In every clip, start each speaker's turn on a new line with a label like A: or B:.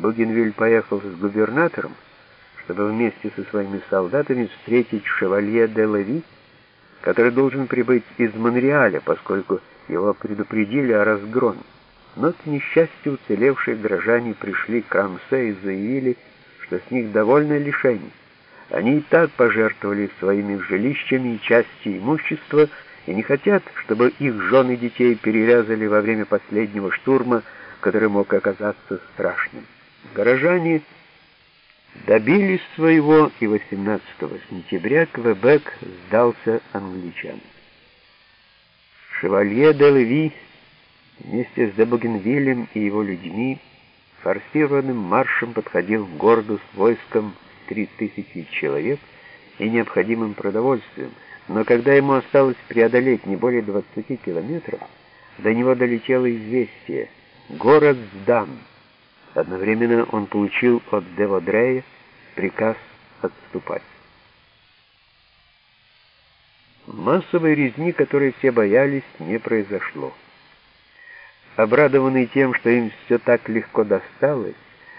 A: Бугенвиль поехал с губернатором, чтобы вместе со своими солдатами встретить шевалье де Леви, который должен прибыть из Монреаля, поскольку его предупредили о разгроме. Но, к несчастью, уцелевшие горожане пришли к Рамсе и заявили, что с них довольно лишений. Они и так пожертвовали своими жилищами и частью имущества и не хотят, чтобы их жены и детей перерезали во время последнего штурма, который мог оказаться страшным. Горожане добились своего, и 18 сентября Квебек сдался англичанам. Шевалье де Леви вместе с Дебугенвилем и его людьми форсированным маршем подходил к городу с войском 3000 человек и необходимым продовольствием, но когда ему осталось преодолеть не более 20 километров, до него долетело известие «Город сдан». Одновременно он получил от Деводрея приказ отступать. Массовой резни, которой все боялись, не произошло. Обрадованные тем, что им все так легко досталось,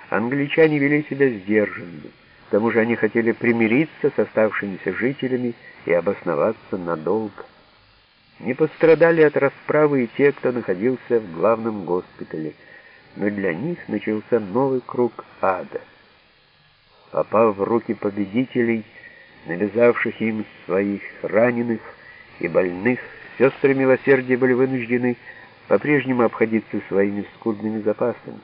A: англичане вели себя сдержанно. К тому же они хотели примириться с оставшимися жителями и обосноваться надолго. Не пострадали от расправы и те, кто находился в главном госпитале, но для них начался новый круг ада. Попав в руки победителей, навязавших им своих раненых и больных, сестры милосердия были вынуждены по-прежнему обходиться своими скудными запасами,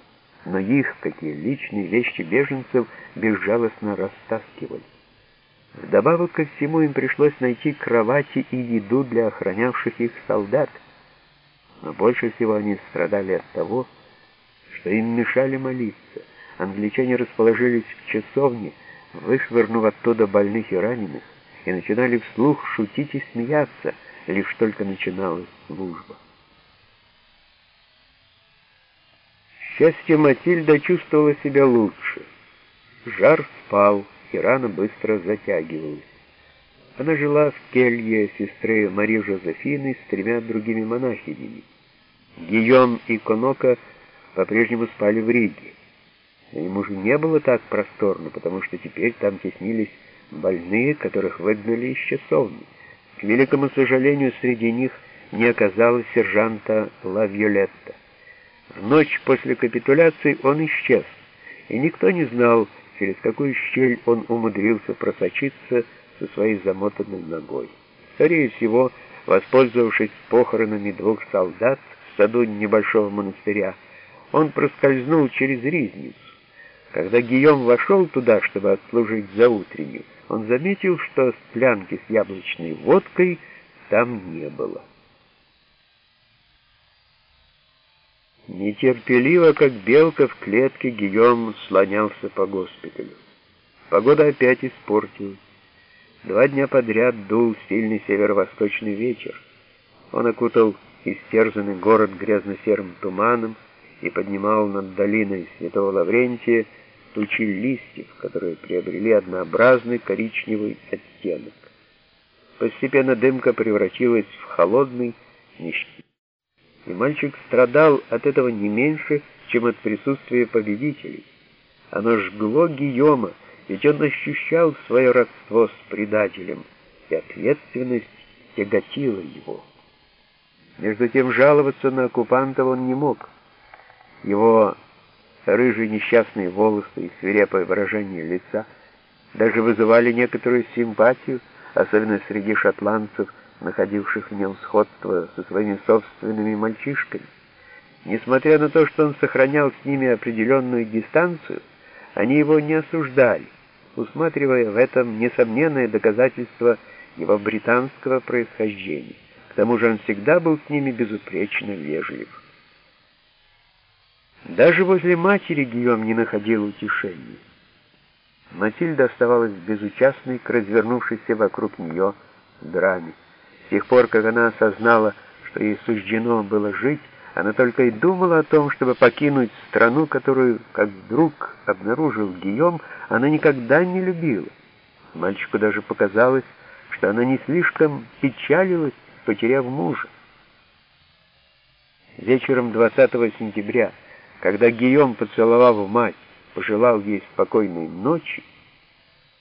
A: но их, какие личные вещи беженцев, безжалостно растаскивали. Вдобавок ко всему им пришлось найти кровати и еду для охранявших их солдат, но больше всего они страдали от того, что им мешали молиться. Англичане расположились в часовне, вышвырнув оттуда больных и раненых, и начинали вслух шутить и смеяться, лишь только начиналась служба. счастью, Матильда чувствовала себя лучше. Жар спал, и рана быстро затягивалась. Она жила в келье сестры Марии Жозефины с тремя другими монахинями. Гийом и Конока по-прежнему спали в Риге. Но ему же не было так просторно, потому что теперь там теснились больные, которых выгнали из часовни. К великому сожалению, среди них не оказалось сержанта Ла Виолетта. В ночь после капитуляции он исчез, и никто не знал, через какую щель он умудрился просочиться со своей замотанной ногой. Скорее всего, воспользовавшись похоронами двух солдат в саду небольшого монастыря, он проскользнул через ризницу. Когда Гийом вошел туда, чтобы отслужить за утреннюю, он заметил, что склянки с яблочной водкой там не было. Нетерпеливо, как белка в клетке, Гийом слонялся по госпиталю. Погода опять испортилась. Два дня подряд дул сильный северо-восточный ветер. Он окутал истерзанный город грязно-серым туманом и поднимал над долиной Святого Лаврентия тучи листьев, которые приобрели однообразный коричневый оттенок. Постепенно дымка превратилась в холодный, нищий и мальчик страдал от этого не меньше, чем от присутствия победителей. Оно жгло Гийома, ведь он ощущал свое родство с предателем, и ответственность тяготила его. Между тем жаловаться на оккупантов он не мог. Его рыжие несчастные волосы и свирепое выражение лица даже вызывали некоторую симпатию, особенно среди шотландцев, находивших в нем сходство со своими собственными мальчишками. Несмотря на то, что он сохранял с ними определенную дистанцию, они его не осуждали, усматривая в этом несомненное доказательство его британского происхождения. К тому же он всегда был с ними безупречно вежлив. Даже возле матери Гийом не находил утешения. Матильда оставалась безучастной к развернувшейся вокруг нее драме. С тех пор, как она осознала, что ей суждено было жить, она только и думала о том, чтобы покинуть страну, которую, как вдруг обнаружил Гийом, она никогда не любила. Мальчику даже показалось, что она не слишком печалилась, потеряв мужа. Вечером 20 сентября, когда Гийом, поцеловав мать, пожелал ей спокойной ночи,